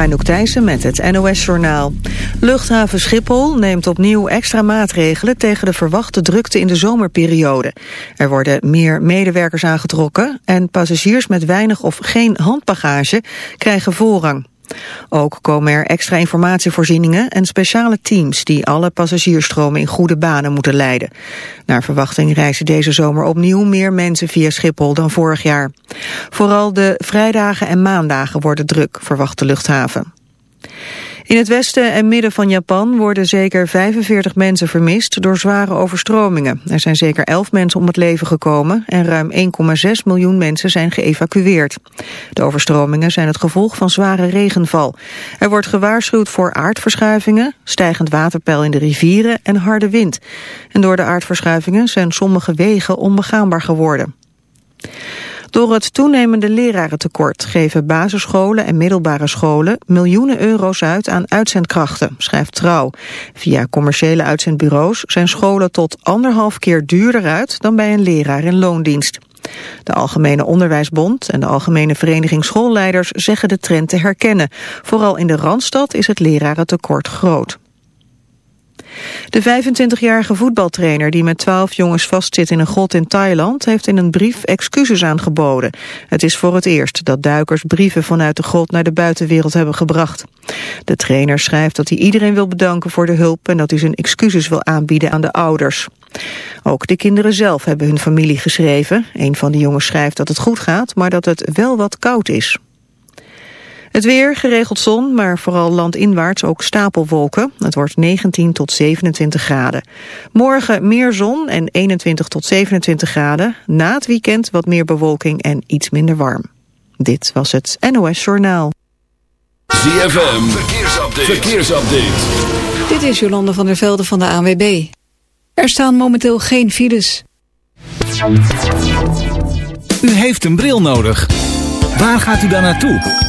Anouk Thijssen met het NOS-journaal. Luchthaven Schiphol neemt opnieuw extra maatregelen tegen de verwachte drukte in de zomerperiode. Er worden meer medewerkers aangetrokken en passagiers met weinig of geen handbagage krijgen voorrang. Ook komen er extra informatievoorzieningen en speciale teams die alle passagiersstromen in goede banen moeten leiden. Naar verwachting reizen deze zomer opnieuw meer mensen via Schiphol dan vorig jaar. Vooral de vrijdagen en maandagen worden druk, verwacht de luchthaven. In het westen en midden van Japan worden zeker 45 mensen vermist door zware overstromingen. Er zijn zeker 11 mensen om het leven gekomen en ruim 1,6 miljoen mensen zijn geëvacueerd. De overstromingen zijn het gevolg van zware regenval. Er wordt gewaarschuwd voor aardverschuivingen, stijgend waterpeil in de rivieren en harde wind. En door de aardverschuivingen zijn sommige wegen onbegaanbaar geworden. Door het toenemende lerarentekort geven basisscholen en middelbare scholen miljoenen euro's uit aan uitzendkrachten, schrijft Trouw. Via commerciële uitzendbureaus zijn scholen tot anderhalf keer duurder uit dan bij een leraar in loondienst. De Algemene Onderwijsbond en de Algemene Vereniging Schoolleiders zeggen de trend te herkennen. Vooral in de Randstad is het lerarentekort groot. De 25-jarige voetbaltrainer die met 12 jongens vastzit in een grot in Thailand... heeft in een brief excuses aangeboden. Het is voor het eerst dat duikers brieven vanuit de grot naar de buitenwereld hebben gebracht. De trainer schrijft dat hij iedereen wil bedanken voor de hulp... en dat hij zijn excuses wil aanbieden aan de ouders. Ook de kinderen zelf hebben hun familie geschreven. Een van de jongens schrijft dat het goed gaat, maar dat het wel wat koud is. Het weer, geregeld zon, maar vooral landinwaarts ook stapelwolken. Het wordt 19 tot 27 graden. Morgen meer zon en 21 tot 27 graden. Na het weekend wat meer bewolking en iets minder warm. Dit was het NOS Journaal. ZFM, verkeersupdate. verkeersupdate. Dit is Jolande van der Velde van de ANWB. Er staan momenteel geen files. U heeft een bril nodig. Waar gaat u dan naartoe?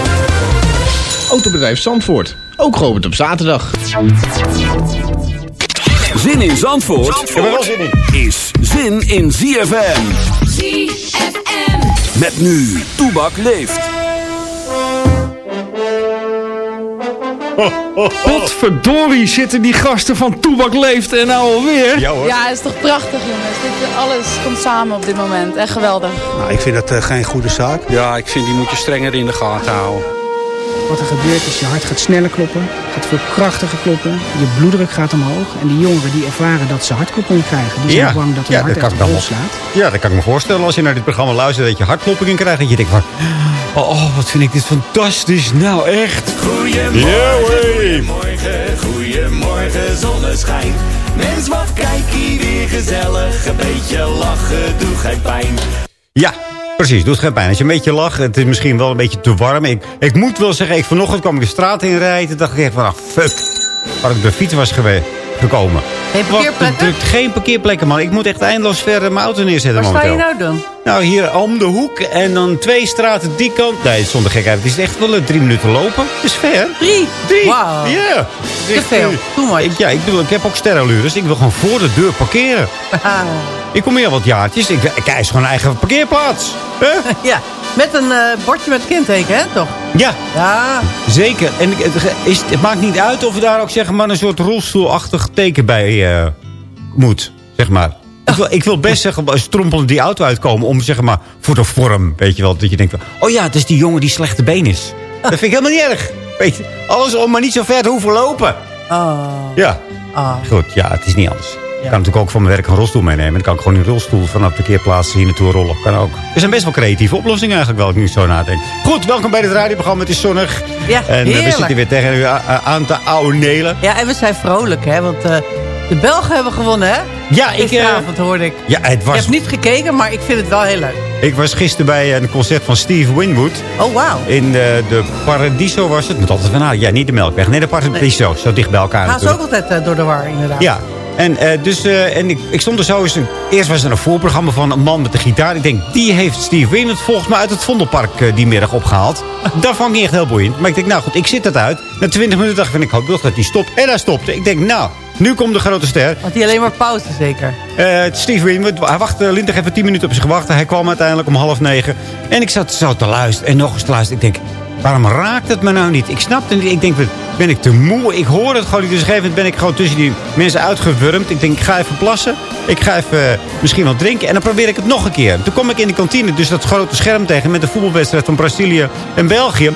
Autobedrijf Zandvoort, ook geopend op zaterdag. Zin in Zandvoort, Zandvoort is zin in ZFM. ZFM. Met nu, Toebak leeft. Potverdorie zitten die gasten van Toebak Leeft en nou alweer. Ja hoor. Ja, het is toch prachtig jongens. Dit, alles komt samen op dit moment. Echt geweldig. Nou, ik vind dat uh, geen goede zaak. Ja, ik vind die moet je strenger in de gaten houden. Wat er gebeurt is, je hart gaat sneller kloppen, gaat veel krachtiger kloppen, je bloeddruk gaat omhoog. En die jongeren die ervaren dat ze hartkloppingen krijgen, die zijn Ja. bang dat hun Ja, hart dat slaat. Ja, dat kan ik me voorstellen als je naar dit programma luistert dat je hartkloppingen krijgt. Dat je denkt van, oh, wat vind ik dit fantastisch. Nou, echt. Goedemorgen, goedemorgen, goedemorgen, zonneschijn. Mens, wat kijk hier weer gezellig. Een beetje lachen, doe geen pijn. Ja, precies. Doet geen pijn. Als je een beetje lacht, het is misschien wel een beetje te warm. Ik, ik moet wel zeggen, ik, vanochtend kwam ik de straat in rijden. Toen dacht ik echt van, ah, fuck. Waar ik de fiets was gekomen. Geen Wat parkeerplekken? Geen parkeerplekken, man. Ik moet echt eindeloos ver eh, mijn auto neerzetten Waar sta je nou dan? Nou, hier om de hoek en dan twee straten die kant. Nee, zonder gekheid. Het is echt wel eh, drie minuten lopen. Het is ver. Drie? Drie. Wauw. Ja. Te veel. Too much. Ik, ja, ik, bedoel, ik heb ook sterrenlures. Ik wil gewoon voor de deur parkeren. ik kom hier wat jaartjes. Ik, ik eis gewoon een eigen parkeerplaats. Huh? ja, met een eh, bordje met kenteken, hè, toch? Ja. Ja. Zeker. En het, is, het maakt niet uit of er daar ook zeg maar, een soort rolstoelachtig teken bij eh, moet. Zeg maar. Ik wil, ik wil best zeggen, strompelend die auto uitkomen om zeg maar voor de vorm. Weet je wel, dat je denkt, van, oh ja, het is die jongen die slechte been is. Dat vind ik helemaal niet erg. Weet je, alles om maar niet zo ver te hoeven lopen. Oh. Ja. Ah. Goed, ja, het is niet anders. Ik kan natuurlijk ook van mijn werk een rolstoel meenemen. Dan kan ik gewoon in een rolstoel vanaf de parkeerplaats hier naartoe rollen. Kan ook. Er zijn best wel creatieve oplossingen eigenlijk, wel ik nu zo nadenk. Goed, welkom bij het radioprogramma. Het is zonnig. Ja, En eh, we zitten weer tegen u aan te oude nelen. Ja, en we zijn vrolijk, hè, want eh, de Belgen hebben gewonnen, hè? Ja, ik... eh, Gisteravond hoorde ik. ja, het Ik was, heb niet gekeken, maar ik vind het wel heel leuk. ik was gisteren bij een concert van Steve Winwood. Oh, wauw. In de, de Paradiso was het. Moet altijd van, ja, niet de Melkweg. Nee, de Paradiso. Zo dicht bij elkaar Gaan ze ook altijd eh, door de war, inderdaad. Ja, en, eh, dus, eh, en ik, ik stond er zo eens... Een, eerst was er een voorprogramma van een man met een gitaar. Ik denk, die heeft Steve Winwood volgens mij uit het Vondelpark eh, die middag opgehaald. Dat vond ik niet echt heel boeiend. Maar ik denk, nou goed, ik zit het uit. Na 20 minuten dacht ik, van, ik hoop dat hij stopt. En hij stopte. Ik denk, nou, nu komt de grote ster. Want die alleen maar pauze, zeker. Eh, Steve Winwood, hij wachtte, Lindig even 10 minuten op zich gewacht. Hij kwam uiteindelijk om half negen. En ik zat zo te luisteren en nog eens te luisteren. Ik denk, waarom raakt het me nou niet? Ik snapte niet. Ik denk, ben ik te moe? Ik hoor het gewoon niet. Dus op een gegeven moment ben ik gewoon tussen die mensen uitgewurmd. Ik denk, ik ga even plassen. Ik ga even eh, misschien wat drinken. En dan probeer ik het nog een keer. Toen kom ik in de kantine, dus dat grote scherm tegen... met de voetbalwedstrijd van Brazilië en België.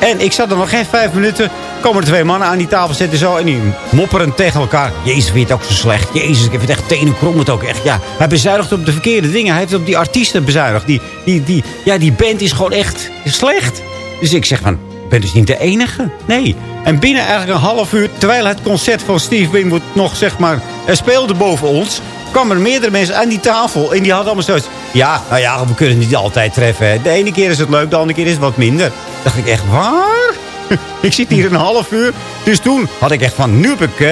En ik zat er nog geen vijf minuten. Komen er twee mannen aan die tafel zitten zo. En die mopperen tegen elkaar. Jezus, vind het ook zo slecht? Jezus, ik vind het echt tenen krom het ook echt. Ja, hij bezuinigt op de verkeerde dingen. Hij heeft op die artiesten bezuinigd. Die, die, die, ja, die band is gewoon echt slecht. Dus ik zeg van, ik ben dus niet de enige. Nee. En binnen eigenlijk een half uur, terwijl het concert van Steve Winwood nog zeg maar speelde boven ons... kwamen er meerdere mensen aan die tafel. En die hadden allemaal zoiets. Ja, nou ja, we kunnen het niet altijd treffen. hè. De ene keer is het leuk, de andere keer is het wat minder. dacht ik echt, waar? ik zit hier een half uur. Dus toen had ik echt van, nu heb ik, eh,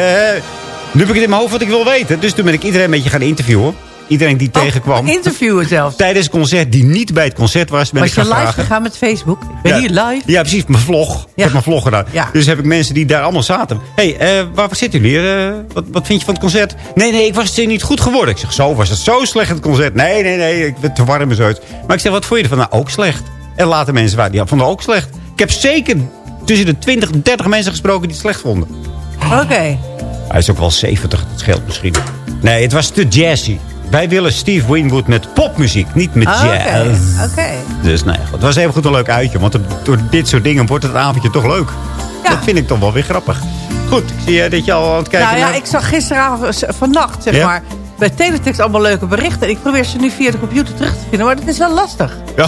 nu heb ik het in mijn hoofd wat ik wil weten. Dus toen ben ik iedereen een beetje gaan interviewen. Iedereen die tegenkwam. Interviewen zelfs. Tijdens het concert, die niet bij het concert was, ben Was ik je live vragen. gegaan met Facebook? Ik ben Ja. hier live. Ja, precies. Mijn vlog. Ik heb mijn vlog gedaan. Ja. Dus heb ik mensen die daar allemaal zaten. Hé, hey, eh, waar zitten jullie? Eh, wat, wat vind je van het concert? Nee, nee, ik was het niet goed geworden. Ik zeg, zo was het zo slecht het concert. Nee, nee, nee, ik ben te warm en zoiets. Maar ik zeg, wat vond je ervan? Nou, ook slecht. En later mensen waren, die vonden ook slecht. Ik heb zeker tussen de 20 en 30 mensen gesproken die het slecht vonden. Oké. Hij is ook wel 70, dat scheelt misschien. Nee, het was te jazzy. Wij willen Steve Winwood met popmuziek, niet met Ah, Oké. jazz. Oké. Dus nou ja, goed. het was even goed een leuk uitje. Want door dit soort dingen wordt het avondje toch leuk. Dat vind ik toch wel weer grappig. Goed, ik zie jij dat je al aan het kijken Nou ja, naar- ik zag gisteravond, eh, vannacht, zeg Ja? maar, bij Teletext allemaal leuke berichten. Ik probeer ze nu via de computer terug te vinden, maar dat is wel lastig. Ja,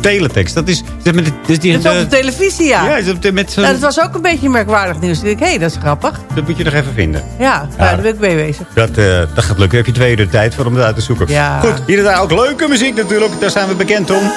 teletext. Dat is, dat is dat is die, Dat is op de televisie, ja. Ja, is op- met Nou, dat was ook een beetje merkwaardig nieuws. Ik denk, hé, hey, dat is grappig. dat moet je nog even vinden. Ja, Ja. nou, daar ben ik mee bezig. Dat, eh, dat gaat lukken. Heb je twee uur de tijd voor om het uit te zoeken. Ja. Goed, hier daar ook leuke muziek natuurlijk. Daar zijn we bekend om.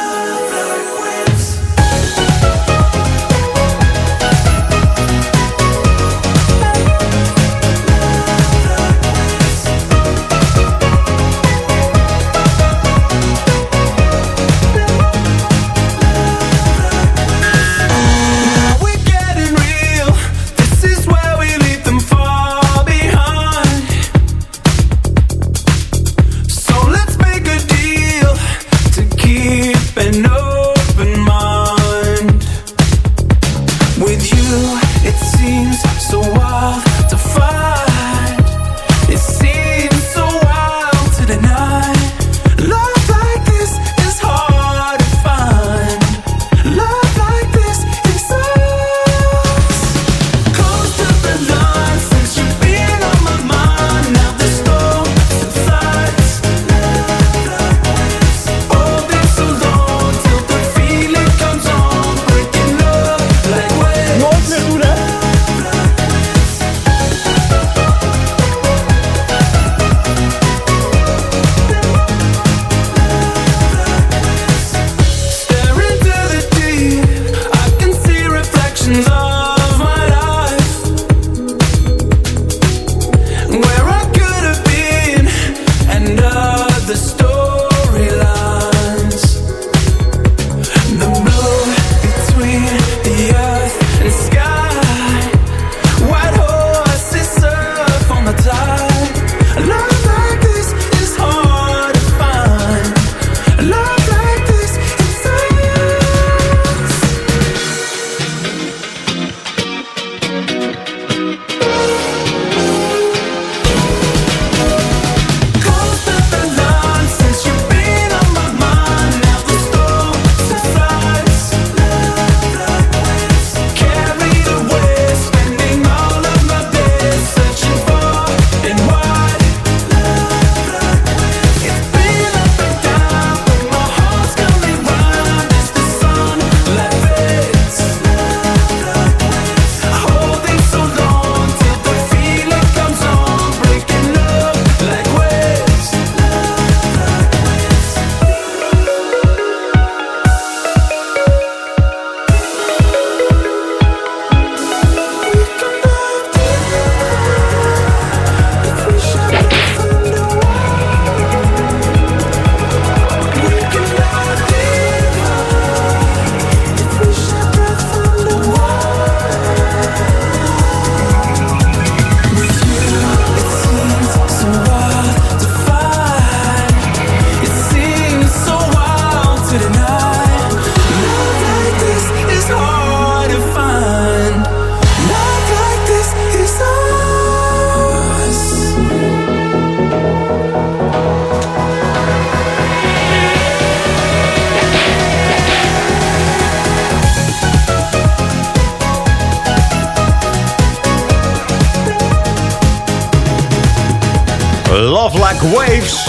Waves.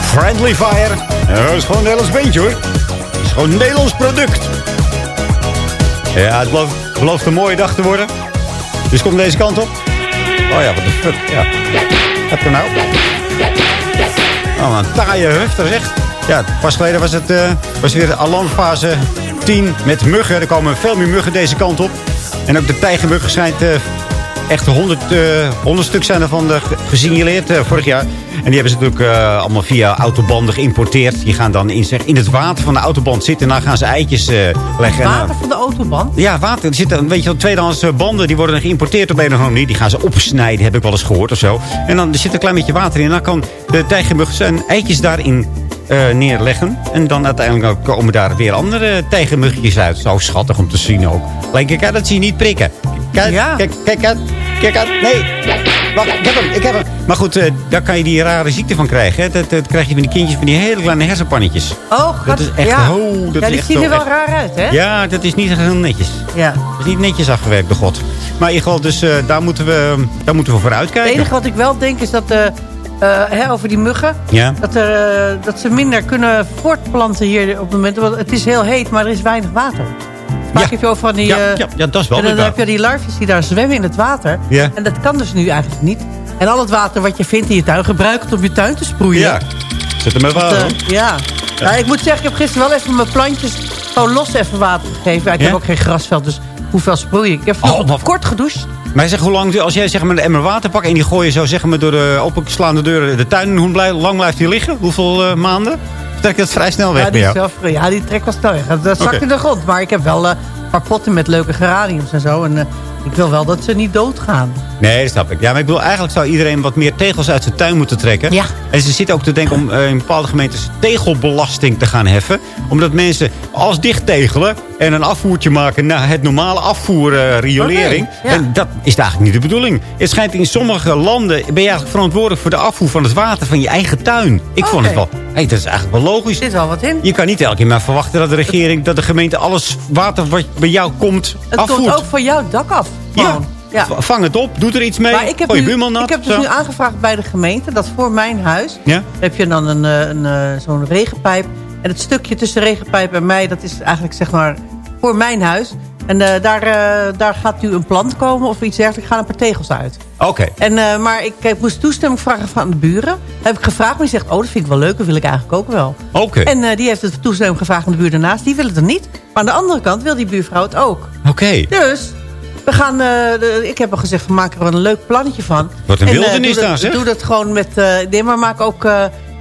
Friendly Fire. Dat is gewoon een Nederlands beentje hoor. Het is gewoon een Nederlands product. Ja, het belooft, een mooie dag te worden. Dus kom deze kant op. Oh ja, wat de fuck. Ja. Wat er nou? Oh, een taaie hufter zeg. Ja, pas geleden was het eh, was weer de alarmfase 10 met muggen. Er komen veel meer muggen deze kant op. En ook de tijgermuggen schijnt eh, echt 100, eh 100 stuk zijn ervan eh, ge- gesignaleerd eh, vorig jaar. En die hebben ze natuurlijk allemaal via autobanden geïmporteerd. Die gaan dan in, zeg, in het water van de autoband zitten. En dan gaan ze eitjes leggen. En, Water van de autoband. ja, water. Er zitten, weet je wel, tweedehands eh, banden. Die worden geïmporteerd op een of andere manier. Die gaan ze opsnijden, heb ik wel eens gehoord of zo. En dan er zit een klein beetje water in. En dan kan de tijgermug zijn eitjes daarin neerleggen. En dan uiteindelijk komen daar weer andere tijgermuggetjes uit. Zo schattig om te zien ook. Kijk, dat zie je niet prikken. Kijk, Ja. kijk, kijk uit. Kijk uit. Nee. Wacht, ik heb hem, ik heb hem. Maar goed, eh, daar kan je die rare ziekte van krijgen. Hè. Dat, dat krijg je van die kindjes van die hele kleine hersenpannetjes. Oh, Dat is echt, ja. oh, dat ja, die zo er wel echt- raar uit, hè? Ja, dat is niet heel netjes. Ja. Dat is niet netjes afgewerkt, de god. Maar in ieder geval, dus eh, daar, moeten we, daar moeten we voor Het uitkijken. enige wat ik wel denk is dat... eh, hè, over die muggen. Ja. Dat, er, dat ze minder kunnen voortplanten hier op het moment. Want het is heel heet, maar er is weinig water. Vaak Ja. heb je ook van die... Ja, eh, ja, ja, dat is wel En dan heb je die larfjes die daar zwemmen in het water. Ja. En dat kan dus nu eigenlijk niet. En al het water wat je vindt in je tuin, gebruik het om je tuin te sproeien. Ja, zet hem even aan. eh, ja. Nou, ik moet zeggen, ik heb gisteren wel even mijn plantjes gewoon los even water gegeven. Ja, ik Ja? heb ook geen grasveld, dus hoeveel sproei ik? Ik heb Oh, wat- kort gedoucht. Maar zeg, hoe lang, als jij zeg maar een emmer water pakt en die gooi je zo zeg maar door de openslaande deuren de tuin in, hoe lang blijft die liggen? Hoeveel eh, maanden? Trek dat vrij snel weg Ja, bij die, jou? zelf, ja, die trekt wel snel weg. Dat zakt in de grond. Maar ik heb wel eh, een paar potten met leuke geraniums en zo. En eh, ik wil wel dat ze niet doodgaan. Nee, dat snap ik. Ja, maar ik bedoel, eigenlijk zou iedereen wat meer tegels uit zijn tuin moeten trekken. Ja. En ze zitten ook te denken om eh, in bepaalde gemeentes tegelbelasting te gaan heffen. Omdat mensen alles dicht tegelen en een afvoertje maken naar het normale afvoerriolering. Ja. En dat is eigenlijk niet de bedoeling. Het schijnt in sommige landen ben je eigenlijk verantwoordelijk voor de afvoer van het water van je eigen tuin. Ik vond het wel, hey, dat is eigenlijk wel logisch. Er zit wel wat in. Je kan niet elke keer maar verwachten dat de regering, dat de gemeente alles water wat bij jou komt Het afvoert. komt ook van jouw dak af. ja. Vang het op, doe er iets mee. Maar ik heb, nu, nat. ik heb dus zo. nu aangevraagd bij de gemeente dat voor mijn huis Ja? heb je dan een, eh, een, eh, zo'n regenpijp. En het stukje tussen de regenpijp en mij, dat is eigenlijk zeg maar voor mijn huis. En eh, daar, eh, daar gaat nu een plant komen of iets dergelijks. gaan een paar tegels uit. Oké. En, eh, maar ik, ik moest toestemming vragen van de buren. Heb ik gevraagd, maar die zegt, oh, dat vind ik wel leuk. Dat wil ik eigenlijk ook wel. Oké. En die heeft het toestemming gevraagd aan de buur daarnaast. Die wil het er niet. Maar aan de andere kant wil die buurvrouw het ook. Oké. Dus we gaan, ik heb al gezegd, we maken er een leuk plannetje van. Wat een En, wildernis doe dat- daar, zeg. Doe dat gewoon met, eh nee, maar maak ook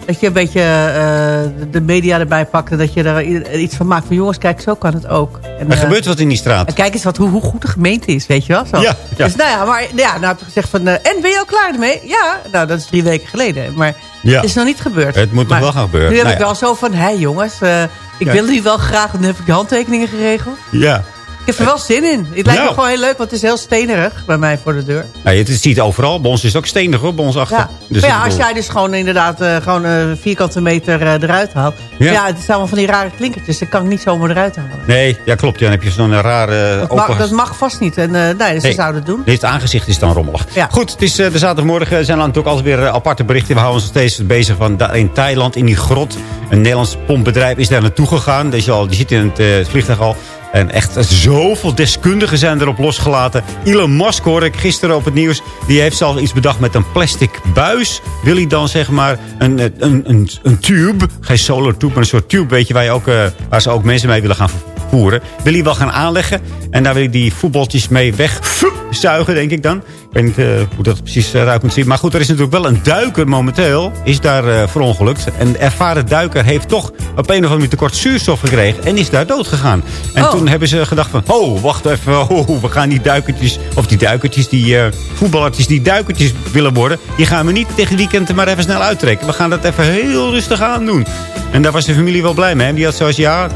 dat je een beetje eh, de media erbij pakt. en Dat je er iets van maakt van jongens, kijk, zo kan het ook. En, Er eh, gebeurt wat in die straat. en kijk eens wat, hoe, hoe goed de gemeente is, weet je wel? Zo. Ja, ja. Dus nou ja, maar ja, nou heb ik gezegd van, eh, en ben je al klaar ermee? Ja, nou dat is drie weken geleden. Maar Ja. het is nog niet gebeurd. Het moet nog wel gaan gebeuren. Nu heb Nou ik wel zo van, hé jongens, eh, ik wil jullie wel graag. Dan heb ik de handtekeningen geregeld. Ja. Ik heb er wel zin in. Het lijkt me gewoon heel leuk, want het is heel stenerig bij mij voor de deur. Nou, het ziet overal. Bij ons is het ook stenig hoor, bij ons achter. Ja. Dus maar ja, als jij dus gewoon inderdaad eh, gewoon een vierkante meter eh, eruit haalt. Ja. Ja. het zijn allemaal van die rare klinkertjes. Dat kan ik niet zomaar eruit halen. Nee, ja klopt. Dan heb je zo'n rare Dat, mag, dat mag vast niet. En eh, nee, dus ze Nee. zouden het doen. Nee, het aangezicht is dan rommelig. Ja. Goed, het is eh, de zaterdagmorgen. Er zijn dan natuurlijk altijd weer eh, aparte berichten. We houden ons nog steeds bezig van in Thailand, in die grot. Een Nederlands pompbedrijf is daar naartoe gegaan. Is al, die zit in het, eh, het vliegtuig al. En echt zoveel deskundigen zijn erop losgelaten. Elon Musk hoorde ik gisteren op het nieuws. Die heeft zelfs iets bedacht met een plastic buis. Wil hij dan zeg maar een, eh, een, een, een tube. Geen solar tube, maar een soort tube. Weet je, waar, je ook, eh, waar ze ook mensen mee willen gaan voeren. Wil hij wel gaan aanleggen. En daar wil hij die voetbaltjes mee wegzuigen, denk ik dan. Ik weet niet eh, hoe dat precies eruit moet zien. Maar goed, er is natuurlijk wel een duiker momenteel. Is daar eh, verongelukt. Een ervaren duiker heeft toch op een of andere manier tekort zuurstof gekregen. En is daar dood gegaan. En Oh. toen hebben ze gedacht van... Oh, wacht even. Oh, we gaan die duikertjes... Of die duikertjes, die eh voetballertjes die duikertjes willen worden. Die gaan we niet tegen het weekend maar even snel uittrekken. We gaan dat even heel rustig aan doen. En daar was de familie wel blij mee. Die had zoals ja...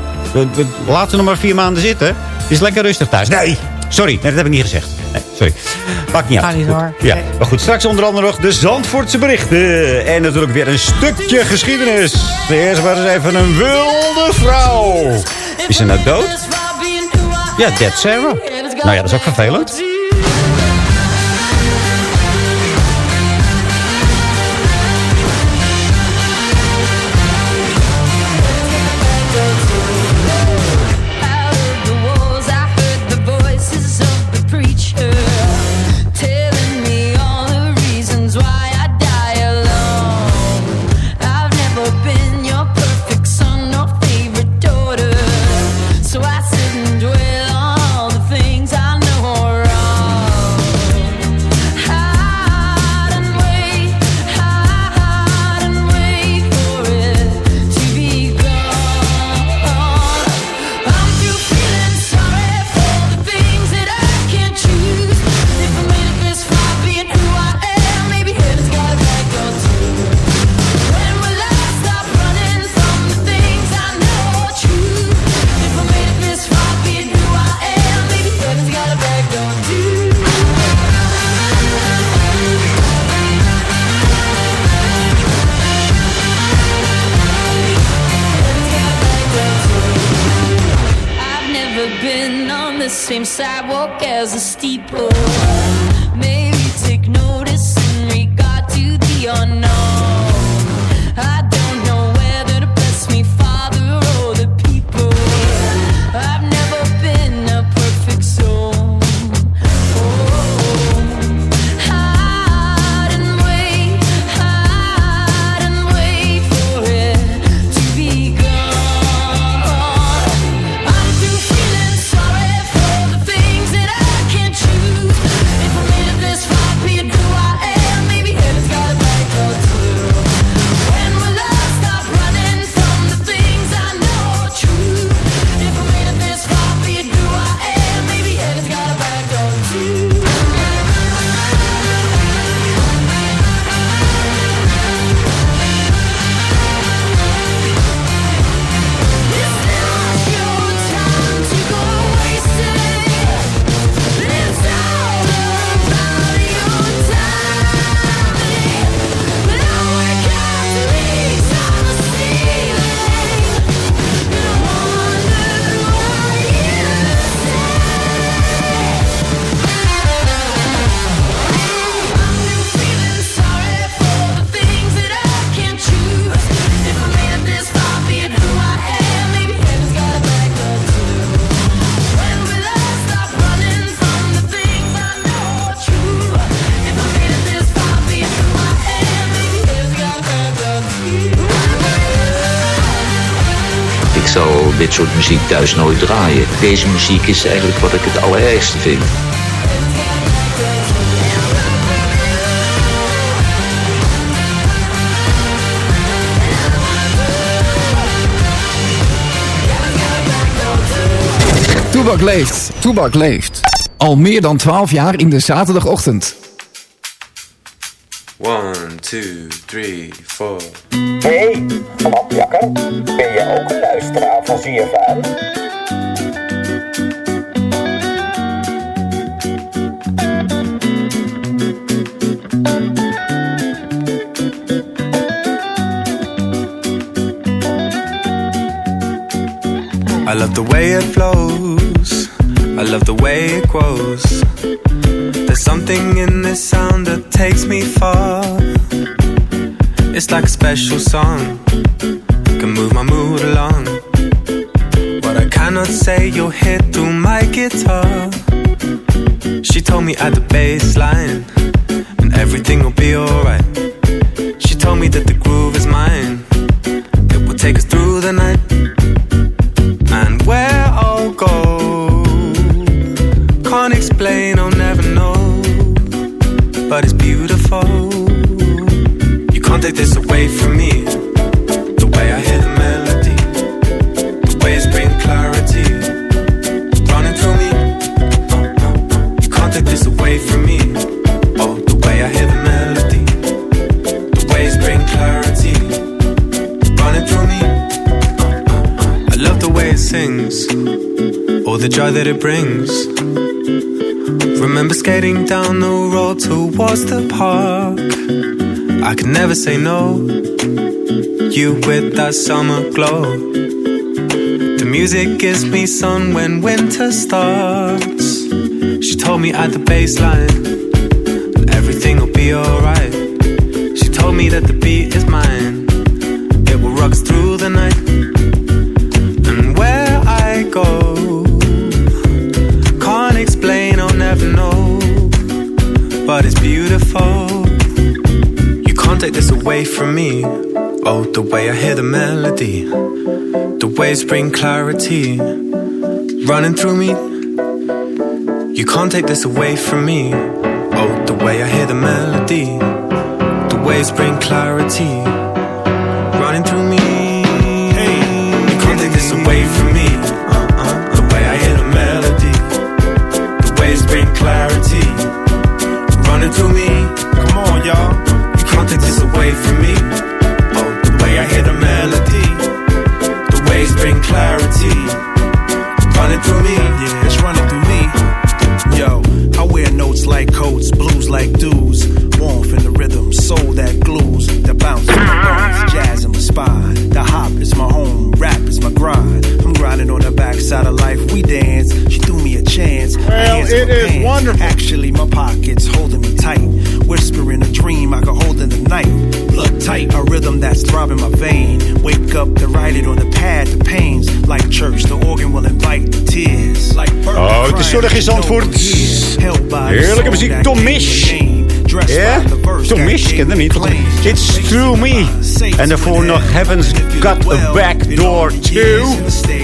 Laten we nog maar vier maanden zitten. Het is lekker rustig thuis. Nee, sorry. Nee, dat heb ik niet gezegd. Nee, sorry. Maakt niet uit. Ga niet door. Ja, Nee. maar goed. Straks onder andere nog de Zandvoortse berichten. En natuurlijk weer een stukje geschiedenis. Eerst maar eens even een wilde vrouw. Is ze nou dood? Ja, Dead Sarah. Nou ja, dat is ook vervelend. Muziek thuis nooit draaien. Deze muziek is eigenlijk wat ik het allerergste vind. Toebak leeft. Toebak leeft. Al meer dan 12 jaar in de zaterdagochtend. One, two, three, four. Hey, klapjakker. Ben je ook een luisteraar van ZFM? I love the way it flows. I love the way it grows. There's something in this sound that takes me far. It's like a special song. Can move my mood along. What I cannot say, you'll hear through my guitar. She told me at the bass line, and everything will be alright. She told me that the groove is mine. It will take us through the night. And where I'll go, can't explain, I'll never know. But it's beautiful. This away from me. The way I hear the melody, the way it's bring clarity, running through me. You can't take this away from me. Oh, the way I hear the melody, the way it's bring clarity, running through me. I love the way it sings, all the joy that it brings. Remember skating down the road towards the park. I could never say no. You with that summer glow. The music gives me sun when winter starts. She told me at the baseline everything will be alright. She told me that the beat is mine. The way I hear the melody, the waves bring clarity, running through me. You can't take this away from me. Oh, the way I hear the melody, the waves bring clarity, Zandvoort. Heerlijke muziek, Tom Misch. Ja? Tom Misch, ken hem niet. It's Through Me. En daarvoor nog Heaven's Got a Back Door Too.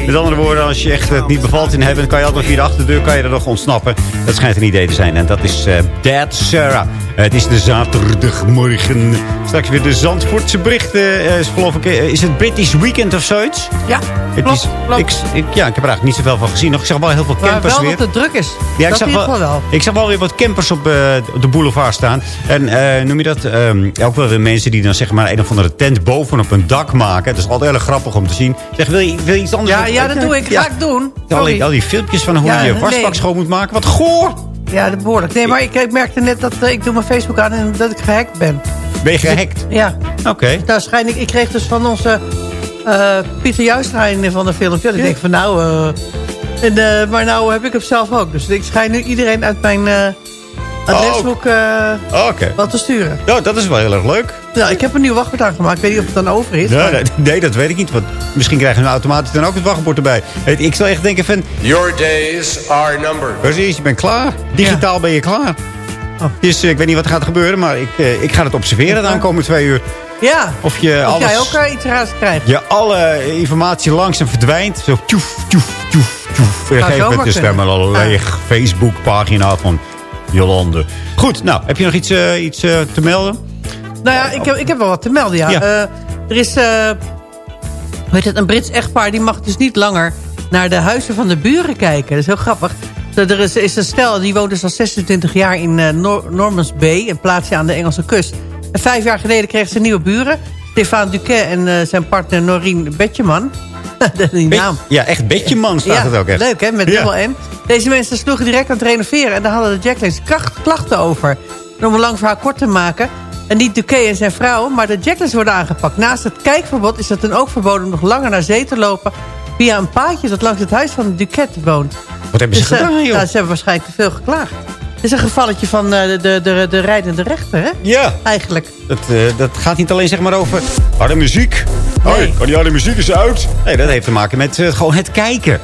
Met andere woorden, als je echt het niet bevalt in Heaven... kan je altijd via de achterdeur kan je er nog ontsnappen. Dat schijnt een idee te zijn. En dat is eh Dead Sarah. Het is de zaterdagmorgen. Straks weer de Zandvoortse berichten. eh, is, geloof ik, eh, is het British Weekend of zoiets? Ja, Het klopt, is, klopt. Ik, ik, ja, ik heb er eigenlijk niet zoveel van gezien. Nog, ik zag wel heel veel Maar campers wel weer. dat het druk is. Ja, ik zag, wel, wel. ik zag wel weer wat campers op, eh, de boulevard staan. En noem je dat? ehm, ook wel weer mensen die dan zeg maar een of andere tent bovenop een dak maken. Dat is altijd heel erg grappig om te zien. Zeg, wil je, wil je iets anders? Ja, ja, dat doe ik. Ga ik doen. Al die, al die filmpjes van hoe Ja, je je nee. wasbak schoon moet maken. Wat goor! Ja, dat behoorlijk. Nee, maar ik, ik merkte net dat eh, ik doe mijn Facebook aan en dat ik gehackt ben. Ben je gehackt? Ja. Oké. Waarschijnlijk, ik kreeg dus van onze eh, Pieter Juistra een van de filmpje. Ik denk van nou, eh, en, maar nou heb ik hem zelf ook. Dus ik schijn nu iedereen uit mijn eh adresboek eh, Oké. wat te sturen. Ja, dat is wel heel erg leuk. Ja, ik heb een nieuw wachtwoord aangemaakt. Ik weet niet of het dan over is. Nee, maar- nee, nee, dat weet ik niet. Want misschien krijgen we automatisch dan ook het wachtwoord erbij. Het- Ik zal echt denken van... Your days are numbered. Precies, je bent klaar. Digitaal ben je klaar. Oh. Dus eh, ik weet niet wat er gaat gebeuren, maar ik, eh, ik ga het observeren de aankomende twee uur. Ja, Of je of alles, jij ook iets raars krijgt. je alle informatie langzaam verdwijnt. Zo tjoef, tjoef, tjoef, tjoef. En Zou geef zomaar het dus kunnen. maar een leeg Facebookpagina van Jolande. Goed, nou, heb je nog iets, eh, iets eh, te melden? Nou ja, ik heb, ik heb wel wat te melden, ja. Ja. Eh, er is weet het, een Brits echtpaar... die mag dus niet langer naar de huizen van de buren kijken. Dat is heel grappig. Er is, is een stel, die woont dus al 26 jaar in Nor- Normans Bay... een plaatsje aan de Engelse kust. En vijf jaar geleden kregen ze nieuwe buren. Stefan Duquet en zijn partner Norien Betjeman. die naam. Ja, echt bedjeman staat ja, het ook echt. leuk hè, met dubbel N. Deze mensen sloegen direct aan het renoveren... en daar hadden de Jacklings kracht- klachten over. En om een lang verhaal kort te maken... en niet Duquet en zijn vrouw, maar de Jacklings worden aangepakt. Naast het kijkverbod is het dan ook verboden... om nog langer naar zee te lopen... via een paadje dat langs het huis van de Duquet woont. Wat hebben ze Dus, eh, gedaan, joh? nou, ze hebben waarschijnlijk te veel geklaagd. Het is een gevalletje van eh, de, de, de, de rijdende rechter, hè? Ja. Eigenlijk. Dat, eh, dat gaat niet alleen zeg maar over harde muziek. Hoi, oh, die harde muziek is uit. Nee, dat heeft te maken met eh, gewoon het kijken.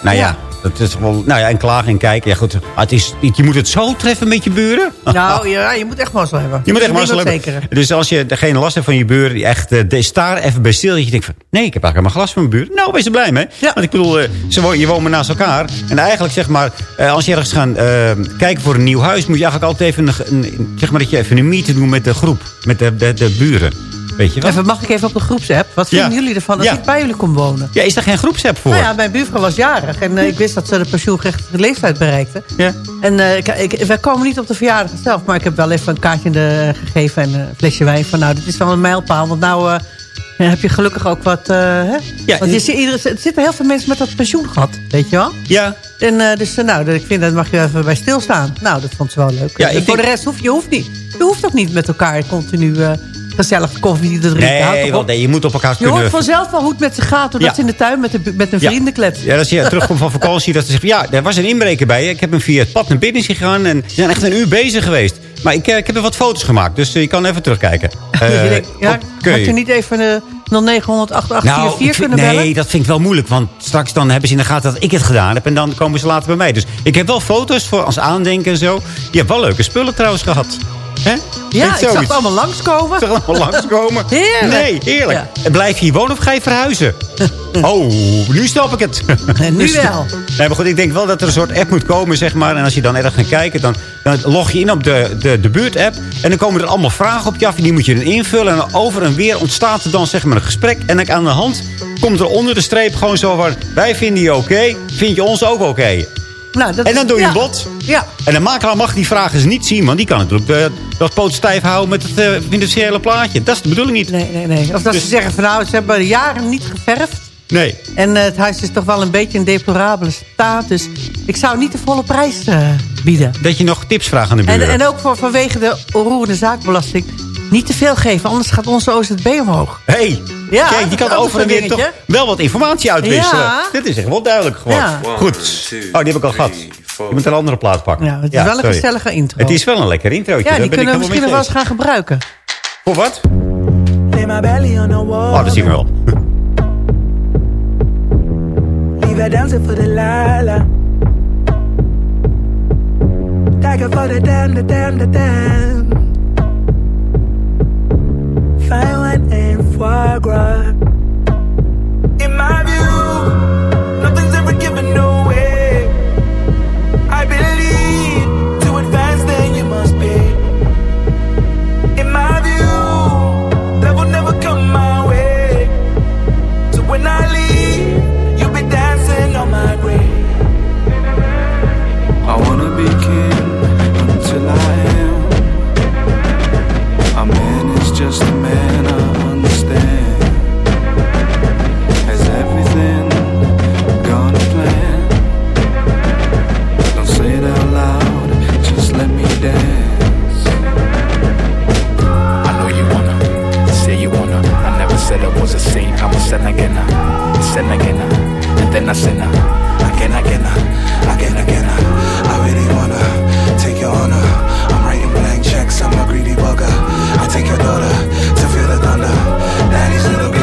Nou ja, Ja. Dat is wel, nou ja, en klagen en kijken. Ja goed, maar het is, je moet het zo treffen met je buren. Nou, ja, je moet echt mazzel hebben. Je moet echt mazzel hebben. zeker. Dus als je degene last hebt van je buren... die echt uh, de staar even bij stil... dat je denkt van... nee, ik heb eigenlijk helemaal glas van mijn buren. Nou, wees er blij mee. Want ik bedoel, eh, ze wo je woont maar naast elkaar. En eigenlijk zeg maar... eh, als je ergens gaat eh, kijken voor een nieuw huis... moet je eigenlijk altijd even een, zeg maar dat je even een meeting doet met de groep. Met de, de, de buren. Weet je wel? Even, mag ik even op de groepsapp? Wat vinden Ja. jullie ervan als Ja. ik bij jullie kom wonen? Ja, is daar geen groepsapp voor? Nou ja, mijn buurvrouw was jarig. En eh, ik wist dat ze de pensioengerechtigde leeftijd bereikte. Ja. En eh, ik, ik, wij komen niet op de verjaardag zelf. Maar ik heb wel even een kaartje in de, gegeven en een flesje wijn. Van nou, dit is wel een mijlpaal. Want nou eh, heb je gelukkig ook wat... eh, hè? Ja, want je, ziet er zitten heel veel mensen met dat pensioengat. Weet je wel? Ja. En eh, dus eh, nou, ik vind dat mag je even bij stilstaan. Nou, dat vond ze wel leuk. Ja, En voor denk- de rest hoef je, hoeft niet. Je hoeft ook niet met elkaar continu eh, gezellig koffie te drinken. Nee, je moet op elkaar Je kunnen... hoort vanzelf wel hoe het met ze gaat. Doordat Ja. ze in de tuin met, de, met Ja. vrienden kletsen. Ja, als je terugkomt van vakantie, dat ze zeggen... ja, er was een inbreker bij je. Ik heb hem via het pad naar binnen gegaan... en ze zijn echt een uur bezig geweest. Maar ik, eh, ik heb er wat foto's gemaakt, dus eh, je kan even terugkijken. Dus je ja, had je niet even de 0900 Nou, 8844 ik vind- kunnen bellen? nee, dat vind ik wel moeilijk. Want straks dan hebben ze in de gaten dat ik het gedaan heb. En dan komen ze later bij mij. Dus ik heb wel foto's voor als aandenken en zo. Je hebt wel leuke spullen trouwens gehad. Hè? Ja, ik zag het allemaal langskomen. Zag het allemaal langskomen? Heerlijk. Nee, heerlijk. Ja. Blijf je hier wonen of ga je verhuizen? oh, nu snap ik het. En nu Dus- wel. Nee, maar goed, ik denk wel dat er een soort app moet komen, zeg maar. En als je dan ergens gaat kijken, dan, dan log je in op de, de, de buurt-app. En dan komen er allemaal vragen op je af. En die moet je dan invullen. En over en weer ontstaat er dan zeg maar een gesprek. En dan aan de hand komt er onder de streep gewoon zo van... Wij vinden je oké, vind je ons ook oké? Nou, dat En dan doe je ja. een bod. Ja. En de makelaar mag die vragen eens niet zien. Want die kan natuurlijk de, dat poot stijf houden met het eh, financiële plaatje. Dat is de bedoeling niet. Nee, nee, nee. Of dat Dus- ze zeggen van nou, ze hebben jaren niet geverfd. Nee. En eh, het huis is toch wel een beetje in deplorabele staat. Dus ik zou niet de volle prijs bieden. Dat je nog tips vraagt aan de En, buren. en ook voor, vanwege de onroerende zaakbelasting. Niet te veel geven, anders gaat onze OZB omhoog. hey, Ja, kijk, die kan over en weer toch wel wat informatie uitwisselen. Ja. Dit is echt wel duidelijk gewoon. Ja. Goed. Oh, die heb ik al gehad. Je moet een andere plaat pakken. Ja, het is wel een sorry. gezellige intro. Het is wel een lekker introotje. Ja, die ben ik kunnen we misschien nog wel eens gaan gebruiken. Voor wat? Oh, dat zien we wel. Leave dancing for the lala. Tiger for the damn, the damn, the damn. Fine wine and foie gras. In my view, Saint, I'm a sinner again, uh, a sinner again, uh, and then a sinner, uh, again, again, again, again. I really wanna take your honor. I'm writing blank checks, I'm a greedy bugger. I take your daughter to feel the thunder. Daddy's little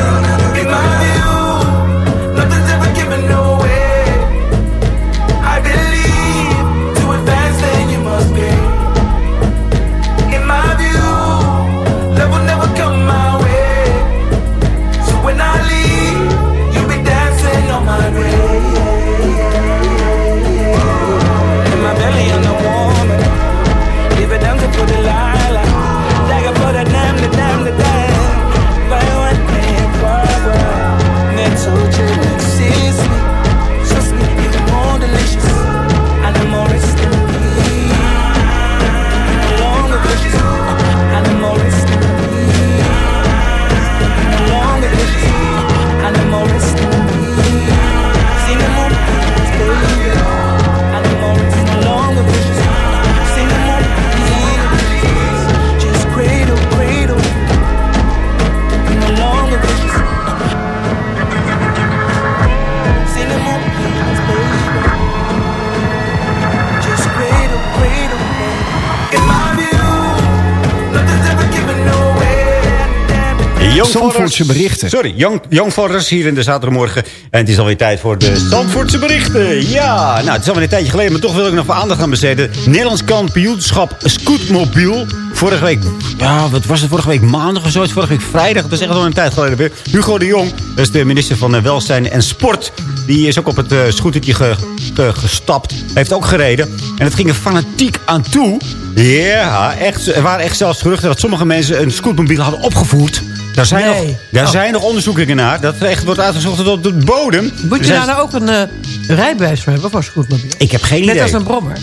Zandvoortse berichten. Sorry, Young, Forest hier in de zaterdagmorgen. En het is alweer tijd voor de Zandvoortse berichten. Ja, nou, het is alweer een tijdje geleden, maar toch wil ik nog voor aandacht aan besteden. Nederlands kampioenschap Scootmobiel. Vorige week, ja, wat was het? Vorige week maandag of zo? Vorige week vrijdag. Dat is echt al een tijd geleden weer. Hugo de Jong, dat is de minister van eh, Welzijn en Sport. Die is ook op het uh, scootertje ge- ge- gestapt. Heeft ook gereden. En het ging er fanatiek aan toe. Ja, echt. Er waren echt zelfs geruchten dat sommige mensen een scootmobiel hadden opgevoerd. Daar zijn, Nee. nog, daar Oh. zijn nog onderzoekingen naar. Dat er echt wordt uitgezocht tot de bodem. Moet je zijn- daar nou ook een eh, rijbewijs voor hebben voor een scootmobiel? Ik heb geen Net idee. als een brommer.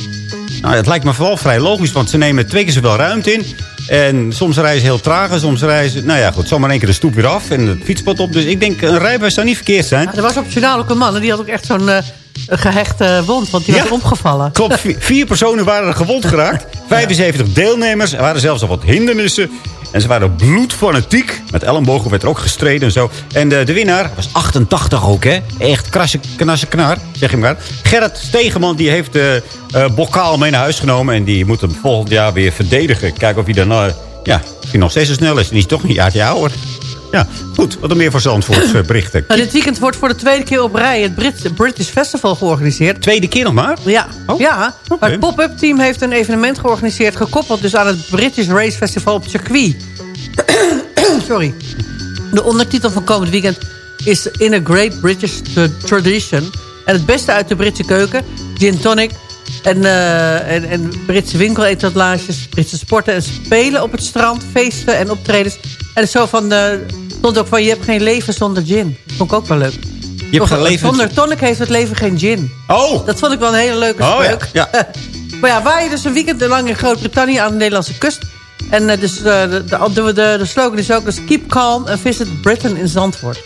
Nou, het lijkt me vooral vrij logisch, want ze nemen twee keer zoveel ruimte in. En soms rijden ze heel traag en soms rijden ze... Nou ja, goed, zomaar één keer de stoep weer af en het fietspad op. Dus ik denk, een rijbewijs zou niet verkeerd zijn. Er was op het journaal ook een man en die had ook echt zo'n eh, gehechte wond, want die Ja. was omgevallen. Klopt, vi- vier personen waren er gewond geraakt. 75 deelnemers. Er waren zelfs al wat hindernissen. En ze waren bloedfanatiek. Met ellebogen werd er ook gestreden en zo. En de, de winnaar was 88 ook, hè. Echt krasse, knasse knar, zeg je maar. Gerrit Stegeman, die heeft de eh bokaal mee naar huis genomen. En die moet hem volgend jaar weer verdedigen. Kijken of hij dan, eh, ja, of hij nog steeds zo snel is. En die is toch een jaartje ouder. Ja, goed. Wat er meer voor Zandvoorts eh, berichten. Nou, dit weekend wordt voor de tweede keer op rij het Brit British Festival georganiseerd. Tweede keer nog maar? Ja, ja. maar het pop-up team heeft een evenement georganiseerd... gekoppeld dus aan het British Race Festival op circuit. Sorry. De ondertitel van komend weekend is In a Great British Tradition. En het beste uit de Britse keuken, gin tonic... En, eh, en, en Britse winkeletalages, Britse sporten en spelen op het strand, feesten en optredens. En zo van, de stond ook van, je hebt geen leven zonder gin. Vond ik ook wel leuk. Je hebt geen leven- Zonder tonic heeft het leven geen gin. Oh! Dat vond ik wel een hele leuke Oh, ja. spreuk. Ja. maar ja, waar je dus een weekend lang in Groot-Brittannië aan de Nederlandse kust. En eh, dus eh, de, de, de, slogan is ook dus keep calm and visit Britain in Zandvoort.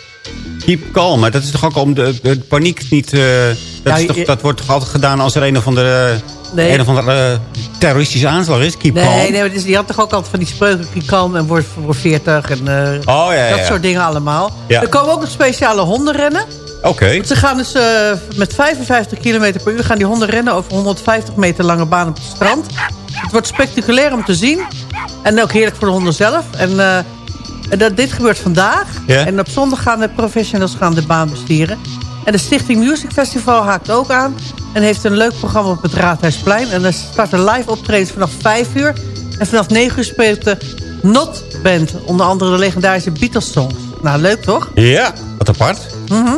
Keep calm, maar dat is toch ook om de, paniek niet... eh, dat, Ja, is toch, dat wordt toch altijd gedaan als er een of andere, Nee. een of andere eh, terroristische aanslag is. Keep Nee, calm. nee, maar het is, die had toch ook altijd van die spreuken. Keep calm en word voor 40 en eh, Oh, ja, ja, dat ja. soort dingen allemaal. Er komen ook nog speciale hondenrennen. Oké. Ze gaan dus eh, met 55 km per uur gaan die honden rennen over 150 meter lange baan op het strand. Het wordt spectaculair om te zien. En ook heerlijk voor de honden zelf. En, dat, dit gebeurt vandaag. En op zondag gaan de professionals gaan de baan bestieren. En de Stichting Music Festival haakt ook aan. En heeft een leuk programma op het Raadhuisplein. En er starten live optredens vanaf 5 uur. En vanaf 9 uur speelt de Not Band. Onder andere de legendarische Beatles songs. Nou, leuk toch? Ja, wat apart. Mhm.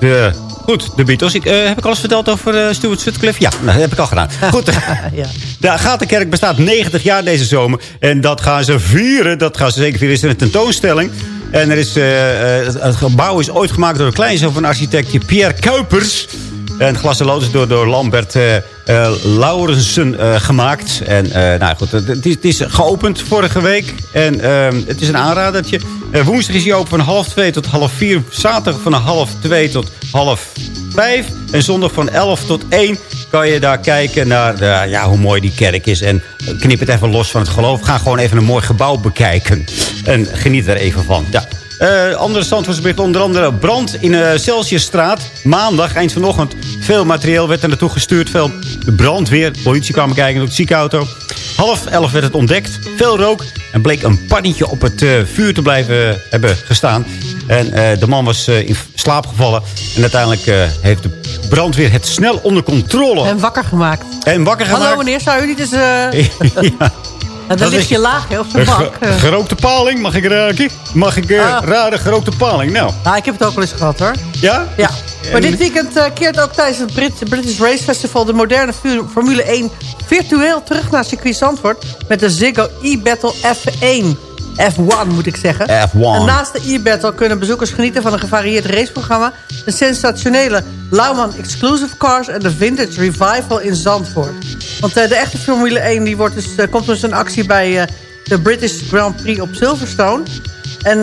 De, goed, de Beatles. Ik, eh, heb ik alles verteld over eh, Stuart Sutcliffe? Ja, nou, dat heb ik al gedaan. Goed. ja. De Agatenkerk bestaat 90 jaar deze zomer. En dat gaan ze vieren. Dat gaan ze zeker vieren. Er is een tentoonstelling. En er is, eh, eh, het- gebouw is ooit gemaakt door een kleinzoon van architect Pierre Kuipers. En het glas en lood is door, door Lambert eh eh, Laurensen gemaakt. En nou goed, het, is, het is geopend vorige week. En ehm, het is een aanradertje. Woensdag is hij open van half twee tot half vier. Zaterdag van half twee tot half vijf. En zondag van 11 tot 1 kan je daar kijken naar de, ja, hoe mooi die kerk is. En knip het even los van het geloof. Ga gewoon even een mooi gebouw bekijken. En geniet er even van. Ja. Eh, andere Zandvoortsberichten, onder andere brand in de Celsiusstraat. Maandag, eind vanochtend. Veel materieel werd er naartoe gestuurd. Veel brandweer, politie kwamen kijken, ook ziekenauto. Half elf werd het ontdekt. Veel rook. En bleek een pannetje op het eh, vuur te blijven hebben gestaan. En eh, de man was eh, in slaap gevallen. En uiteindelijk eh, heeft de brandweer het snel onder controle. En wakker gemaakt. En wakker gemaakt. Hallo meneer, zou u niet eens... eh ja. Dan ligt je laag hè, op bank. eh. gerookte paling, mag ik raken? Mag ik eh, Ah. raden, gerookte paling? Nou, Nou, ik heb het ook wel eens gehad hoor. ja? Ja. Maar dit weekend eh, keert ook tijdens het Brit British Race Festival... de moderne Formule 1 virtueel terug naar circuit Zandvoort... met de Ziggo e-Battle F1. F1 moet ik zeggen. F1. En naast de e-Battle kunnen bezoekers genieten van een gevarieerd raceprogramma... de sensationele Lauman Exclusive Cars... en de Vintage Revival in Zandvoort. Want eh, de echte Formule 1 die wordt dus, eh, komt dus in actie bij eh, de British Grand Prix op Silverstone... En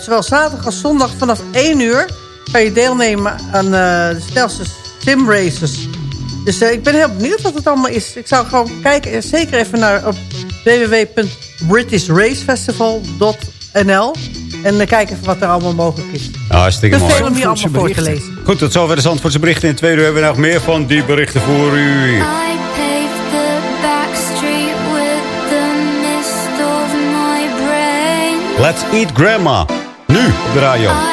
zowel zaterdag als zondag vanaf 1 uur kan je deelnemen aan de snelste simraces. Dus ik ben heel benieuwd wat het allemaal is. Ik zou gewoon kijken, eh, zeker even naar op www.britishRacefestival.nl en uh, kijken even wat er allemaal mogelijk is. Ah, hartstikke Te mooi. veel hier allemaal voor te lezen. Goed, tot zover de Zandvoortse berichten. In het tweede uur hebben we nog meer van die berichten voor u. I paved the back street with the mist of my brain. Let's eat grandma. Nu op de radio.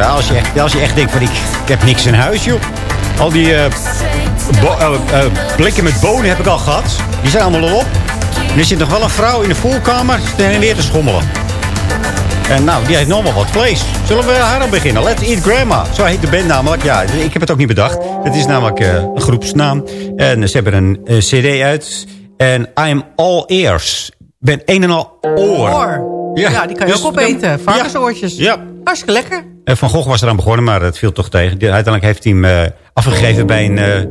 Ja, als, je echt, als je echt denkt van ik, ik heb niks in huis, joh. Al die eh, bo- eh, eh, blikken met bonen heb ik al gehad. Die zijn allemaal al op. En er zit nog wel een vrouw in de voorkamer te heen en weer te schommelen. En nou, die heeft nog wel wat vlees. Zullen we haar aan beginnen? Let's Eat Grandma. Zo heet de band namelijk. Ja, ik heb het ook niet bedacht. Het is namelijk een groepsnaam. En ze hebben een cd uit. En I'm all ears. Ik ben een en al oor. Oor. Ja, die kan je dus ook dan- opeten. Varkensoortjes. Ja. Hartstikke lekker. Eh, Van Gogh was eraan begonnen, maar het viel toch tegen. Uiteindelijk heeft hij hem eh, afgegeven bij een, eh,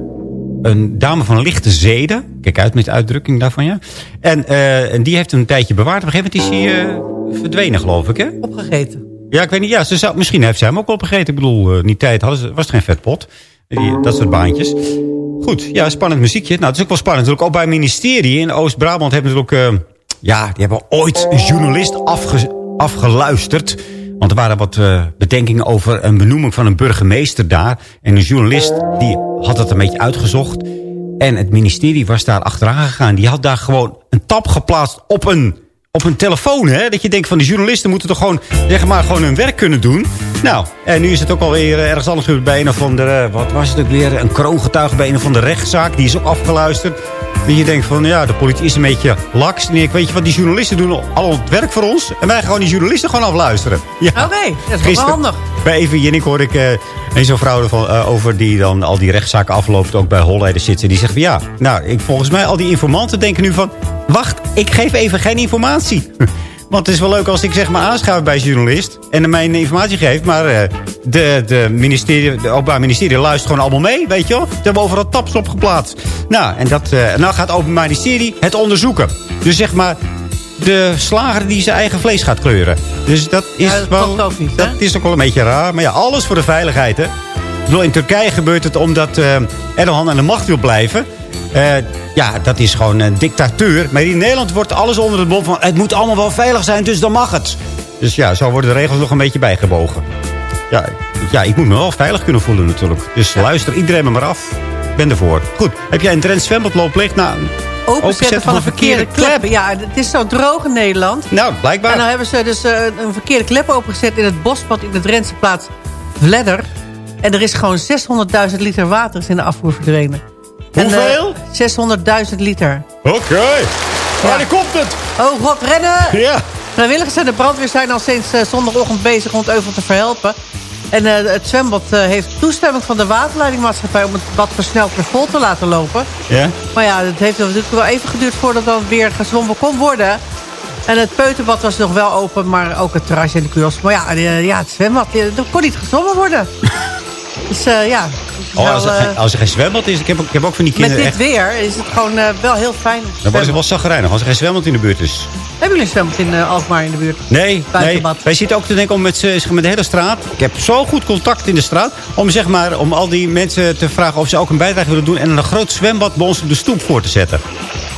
een dame van lichte zeden. Kijk uit met de uitdrukking daarvan, ja. En, en die heeft hem een tijdje bewaard. Op een gegeven moment is hij verdwenen, geloof ik, hè? Opgegeten. Ja, ik weet niet. Ja, ze zou, misschien heeft zij hem ook opgegeten. Ik bedoel, niet tijd hadden ze, was het geen vetpot. Die, dat soort baantjes. Goed, ja, spannend muziekje. Nou, het is ook wel spannend. Natuurlijk ook bij het ministerie in Oost-Brabant hebben natuurlijk... ja, die hebben ooit een journalist afge, afgeluisterd. Want er waren wat eh, bedenkingen over een benoeming van een burgemeester daar. En een journalist die had het een beetje uitgezocht. En het ministerie was daar achteraan gegaan. Die had daar gewoon een tap geplaatst op een, op een telefoon. Hè? Dat je denkt van die journalisten moeten toch gewoon, zeg maar, gewoon hun werk kunnen doen. Nou, en nu is het ook alweer eh, ergens anders gebeurd bij een of andere... Wat was het ook weer? Een kroongetuige bij een of andere rechtszaak. Die is ook afgeluisterd. Dat je denkt van, ja, de politie is een beetje laks. En ik weet je wat, die journalisten doen al het werk voor ons. En wij gaan gewoon die journalisten gewoon afluisteren. Ja. Oké, dat is wel handig. Bij Even Jinnik hoorde ik eh, een zo'n vrouw ervan, eh, over die dan al die rechtszaken afloopt. Ook bij Holleden zit ze. Die zegt van ja, nou, ik, volgens mij al die informanten denken nu van... Wacht, ik geef even geen informatie. Want het is wel leuk als ik zeg maar aanschuif bij een journalist. En hem mijn informatie geef. Maar eh, de, de, ministerie, de Openbaar Ministerie luistert gewoon allemaal mee. Weet je wel? Ze hebben overal taps op geplaatst. Nou, en dat, nou gaat het Openbaar Ministerie het onderzoeken. Dus zeg maar de slager die zijn eigen vlees gaat kleuren. Dus dat is Ja, dat wel... ook niet, hè? dat is ook wel een beetje raar. Maar ja, alles voor de veiligheid, hè. Ik bedoel, in Turkije gebeurt het omdat eh, Erdogan aan de macht wil blijven. Eh, ja, dat is gewoon een dictatuur. Maar in Nederland wordt alles onder het mom van... het moet allemaal wel veilig zijn, dus dan mag het. Dus ja, zo worden de regels nog een beetje bijgebogen. Ja, ja ik moet me wel veilig kunnen voelen natuurlijk. Dus luister iedereen me maar af. Ik ben ervoor. Goed, heb jij een Drents zwembad licht? Nou, Openzetten van een verkeerde klep. Ja, het is zo droog in Nederland. Nou, blijkbaar. En dan hebben ze dus eh, een verkeerde klep opengezet in het bospad in de Drentse plaats Vledder. En er is gewoon 600.000 liter water in de afvoer verdwenen. Hoeveel? Eh, 600.000 liter. Oké. Ja. daar komt het. Oh god, rennen! Ja. Vrijwilligers en de brandweer zijn al sinds eh, zondagochtend bezig om het euvel te verhelpen. En eh, het zwembad heeft toestemming van de waterleidingmaatschappij... om het bad versneld weer vol te laten lopen. Ja? Maar ja, het heeft natuurlijk wel even geduurd voordat dan weer gezwommen kon worden. En het peuterbad was nog wel open, maar ook het terrasje en de kiosk. Maar ja, ja het zwembad, er kon niet gezwommen worden. dus ja. Oh, als, er, eh, geen, als er geen zwembad is, ik heb, ook- ik heb ook van die met kinderen dit echt... weer is het gewoon eh, wel heel fijn. Dan worden ze wel zagrijnig als er geen zwembad in de buurt is. Hebben jullie een zwembad in eh, Alkmaar in de buurt? Nee, nee. Wij zitten ook te denken om met, maar, met de hele straat... Ik heb zo goed contact in de straat... om, zeg maar, om al die mensen te vragen of ze ook een bijdrage willen doen... en een groot zwembad bij ons op de stoep voor te zetten.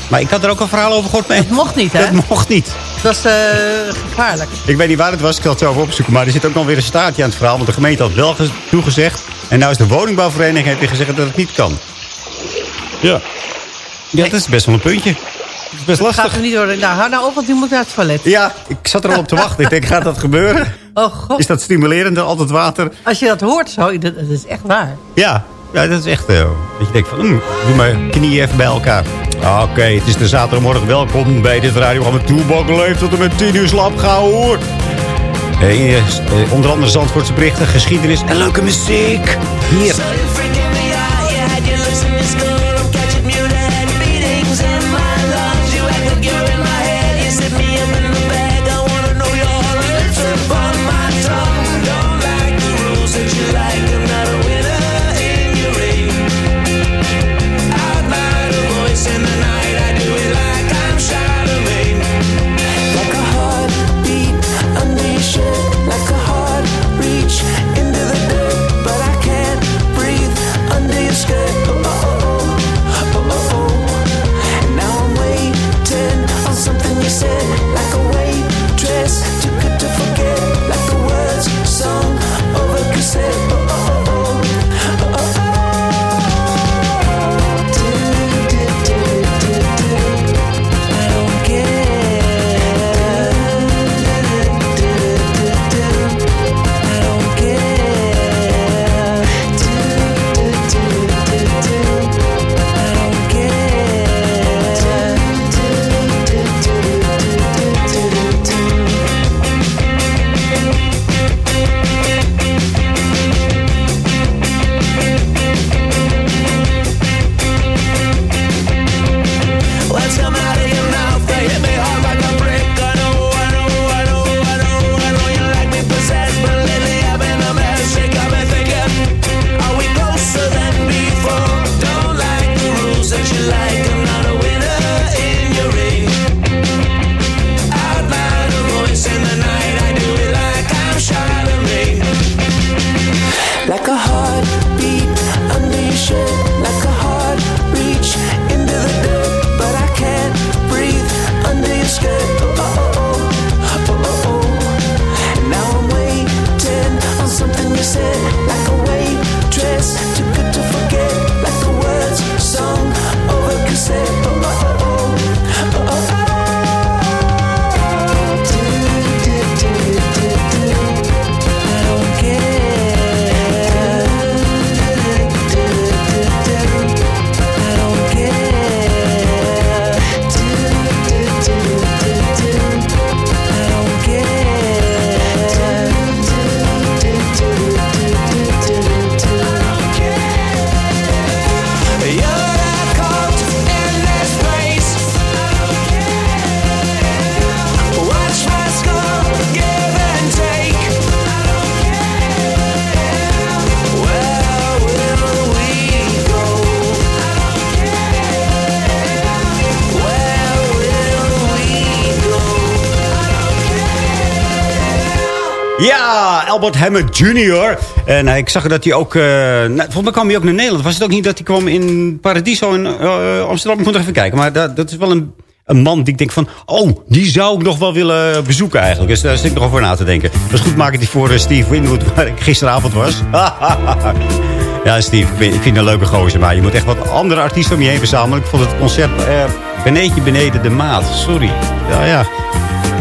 Maar ik had er ook een verhaal over gehoord. Dat mocht niet, hè? Dat mocht niet. Dat is eh, gevaarlijk. Ik weet niet waar het was, ik zal het zelf opzoeken. Maar er zit ook nog weer een staartje aan het verhaal. Want de gemeente had wel ge- toegezegd. En nou is de woningbouwvereniging heeft weer gezegd dat het niet kan. Ja. Ja, dat is best wel een puntje. Dat is best Het lastig. gaat er niet door. Nou, hou nou op, want die moet naar het toilet. Ja, ik zat er al op te wachten. Ik denk, gaat dat gebeuren? Oh god. Is dat stimulerend, al dat water? Als je dat hoort zo, dat, dat is echt waar. Ja, ja dat is echt... eh, dat je denkt van, mm, doe mijn knieën even bij elkaar. Oké, het is de zaterdagmorgen. Welkom bij dit radio. met Toebak leeft tot en met 10 uur slap gaan hoor. Eh, eh, onder andere Zandvoortse berichten, geschiedenis en leuke muziek. Hier. Albert Hammond Jr. En eh, ik zag dat hij ook... eh nou, volgens mij kwam hij ook naar Nederland. Was het ook niet dat hij kwam in Paradiso in eh, Amsterdam? Ik moet even kijken. Maar dat, dat is wel een, een man die ik denk van... Oh, die zou ik nog wel willen bezoeken eigenlijk. Dus daar zit ik nog over na te denken. Dat is goed maken die voor Steve Winwood, waar ik gisteravond was. ja, Steve, ik vind, vind een leuke gozer. Maar je moet echt wat andere artiesten om je heen verzamelen. Ik vond het concert eh beneetje beneden de maat. Sorry. Ja, ja.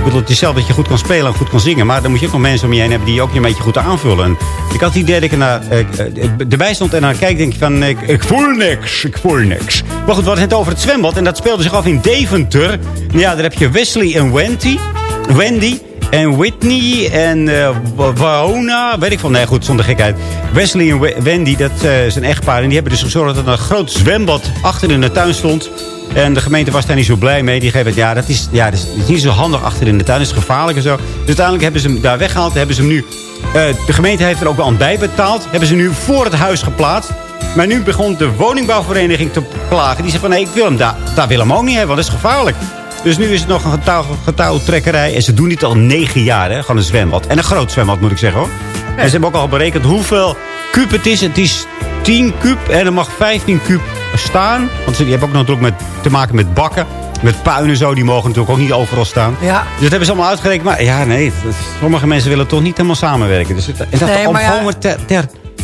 Ik bedoel, het is zelf dat je goed kan spelen en goed kan zingen. Maar dan moet je ook nog mensen om je heen hebben die je ook een beetje goed aanvullen. En ik had het idee dat ik naar, eh, eh, erbij stond en naar kijk denk ik van... Ik, ik voel niks, ik voel niks. Maar goed, we hadden het over het zwembad. En dat speelde zich af in Deventer. Ja, daar heb je Wesley en Wendy. Wendy. En Whitney en eh Waona, weet ik van. Nee, goed, zonder gekheid. Wesley en We- Wendy, dat eh, is een echtpaar. En die hebben dus gezorgd dat er een groot zwembad achter in de tuin stond. En de gemeente was daar niet zo blij mee. Die geven het, ja, dat is, ja, dat is, niet zo handig achter in de tuin. Dat is gevaarlijk en zo. Dus uiteindelijk hebben ze hem daar weggehaald. Hebben ze hem nu, eh, de gemeente heeft er ook wel aan bij betaald. Hebben ze nu voor het huis geplaatst. Maar nu begon de woningbouwvereniging te klagen. Die zei van, nee, ik wil hem daar, daar wil hem ook niet hebben, want dat is gevaarlijk. Dus nu is het nog een getouw, getouwtrekkerij. En ze doen dit al negen jaar, hè. Gewoon een zwembad. En een groot zwembad, moet ik zeggen, hoor. En ze hebben ook al berekend hoeveel kuub het is. Het is 10 kuub en er mag 15 kuub staan. Want ze- je hebt ook natuurlijk met, te maken met bakken. Met puin en zo, die mogen natuurlijk ook niet overal staan. Ja. Dus dat hebben ze allemaal uitgerekend. Maar ja, nee, sommige mensen willen toch niet helemaal samenwerken. Dus het, en dat Nee, maar ja, ter, ter,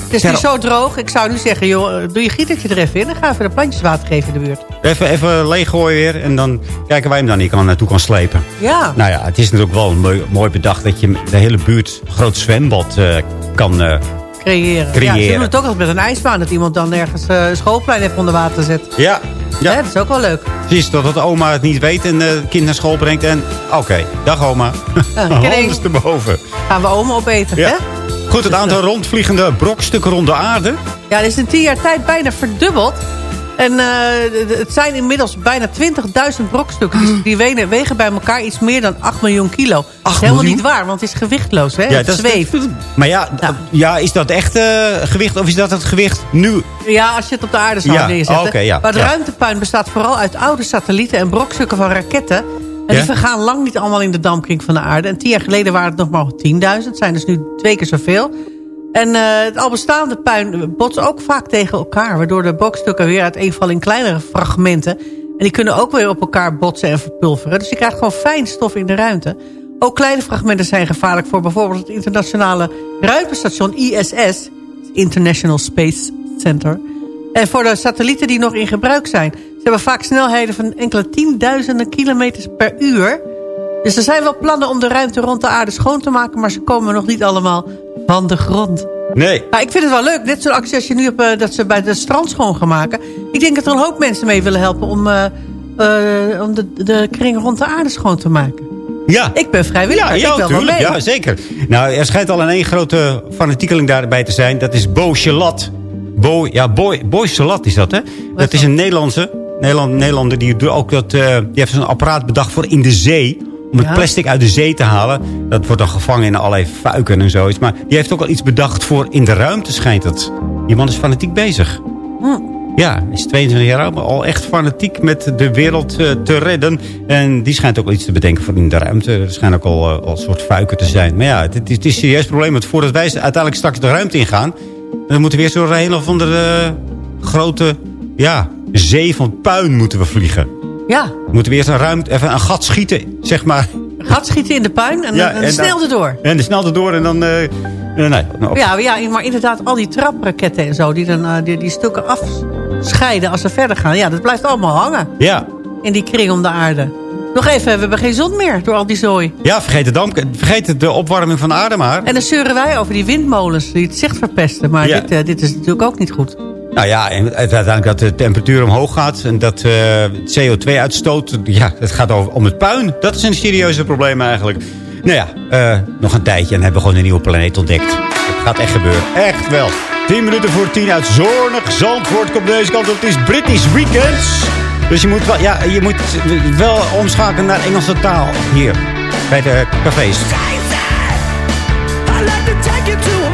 Het is ter- nu zo droog. Ik zou nu zeggen, joh, doe je gietertje er even in. Dan gaan we even de plantjes water geven in de buurt. Even, even leeggooien weer. En dan kijken wij hem dan niet kan naartoe kan slepen. Ja. Nou ja, het is natuurlijk wel mooi, mooi bedacht dat je de hele buurt een groot zwembad eh, kan eh, Creëren. Creëren. Ja, ze doen het ook altijd met een ijsbaan. Dat iemand dan ergens eh, een schoolplein even onder water zet. Ja, ja. Hè, dat is ook wel leuk. Precies, totdat oma het niet weet en eh, het kind naar school brengt. En oké, dag oma. Handen ineens erboven. gaan we oma opeten. Ja. Hè? Goed, het aantal rondvliegende brokstukken rond de aarde. Ja, dat is in tien jaar tijd bijna verdubbeld. En eh, het zijn inmiddels bijna 20.000 brokstukken. Dus die wegen, wegen bij elkaar iets meer dan 8 miljoen kilo. Dat is helemaal miljoen? niet waar, want het is gewichtloos. Hè? Ja, het dat is- zweeft. Maar ja, ja. is dat echt eh, gewicht of is dat het gewicht nu? Ja, als je het op de aarde zou Ja, neerzetten. ja, maar het ja. ruimtepuin bestaat vooral uit oude satellieten en brokstukken van raketten. En die vergaan lang niet allemaal in de dampkring van de aarde. En tien jaar geleden waren het nog maar 10.000. Het zijn dus nu twee keer zoveel. En eh, het al bestaande puin botst ook vaak tegen elkaar. Waardoor de brokstukken weer uiteenvallen in kleinere fragmenten. En die kunnen ook weer op elkaar botsen en verpulveren. Dus je krijgt gewoon fijn stof in de ruimte. Ook kleine fragmenten zijn gevaarlijk voor bijvoorbeeld het internationale ruimtestation ISS. International Space Center. En voor de satellieten die nog in gebruik zijn. Ze hebben vaak snelheden van enkele tienduizenden kilometers per uur. Dus er zijn wel plannen om de ruimte rond de aarde schoon te maken... maar ze komen nog niet allemaal van de grond. Nee. Maar ik vind het wel leuk. Net zo'n actie als je nu op, eh, dat ze bij de strand schoon gaan maken. Ik denk dat er een hoop mensen mee willen helpen... om, eh, eh, om de, de kring rond de aarde schoon te maken. Ja. Ik ben vrijwillig. Ja, ja, wel mee. Ja, zeker. Nou, er schijnt al een één grote fanatiekeling daarbij te zijn. Dat is Bo Chalat. Bo, ja, Boy, Boy Chalat is dat, hè? dat is een Nederlandse. Nederland, Nederlander die, doet ook dat, die heeft zo'n apparaat bedacht voor in de zee. Om het plastic uit de zee te halen. Dat wordt dan gevangen in allerlei fuiken en zoiets. Maar die heeft ook al iets bedacht voor in de ruimte, schijnt het. Die man is fanatiek bezig. Hm. Ja, hij is 22 jaar oud, maar al echt fanatiek met de wereld eh, te redden. En die schijnt ook wel iets te bedenken voor in de ruimte. Er schijnen ook al, eh, al een soort fuiken te zijn. Maar ja, het, het is, het is een serieus probleem. Want voordat wij uiteindelijk straks de ruimte ingaan... dan moeten we door een hele of andere grote ja, zee van puin moeten we vliegen. Ja, Moeten we eerst een, ruimte, even een gat schieten, zeg maar. gat schieten in de puin en, Ja, en, en snel dan- erdoor. En snel erdoor en dan... eh, eh, nee, nou, Ja, ja, maar inderdaad, al die trapraketten en zo... die, dan, eh, die, die stukken afscheiden als ze verder gaan... ja, dat blijft allemaal hangen ja. in die kring om de aarde. Nog even, we hebben geen zon meer door al die zooi. ja, vergeet de, damp, vergeet de opwarming van de aarde maar. En dan zeuren wij over die windmolens die het zicht verpesten. Maar Ja. dit, dit is natuurlijk ook niet goed. Nou ja, en uiteindelijk dat de temperatuur omhoog gaat en dat eh, CO2-uitstoot, ja, het gaat over, om het puin. Dat is een serieuze probleem eigenlijk. Nou ja, eh, nog een tijdje en hebben we gewoon een nieuwe planeet ontdekt. Het gaat echt gebeuren. Echt wel. 10 minuten voor 10 uit Zornig Zandvoort komt deze kant op. Het is British Weekends. Dus je moet wel, ja, je moet wel omschakelen naar Engelse taal hier bij de cafés. I'd like to take you to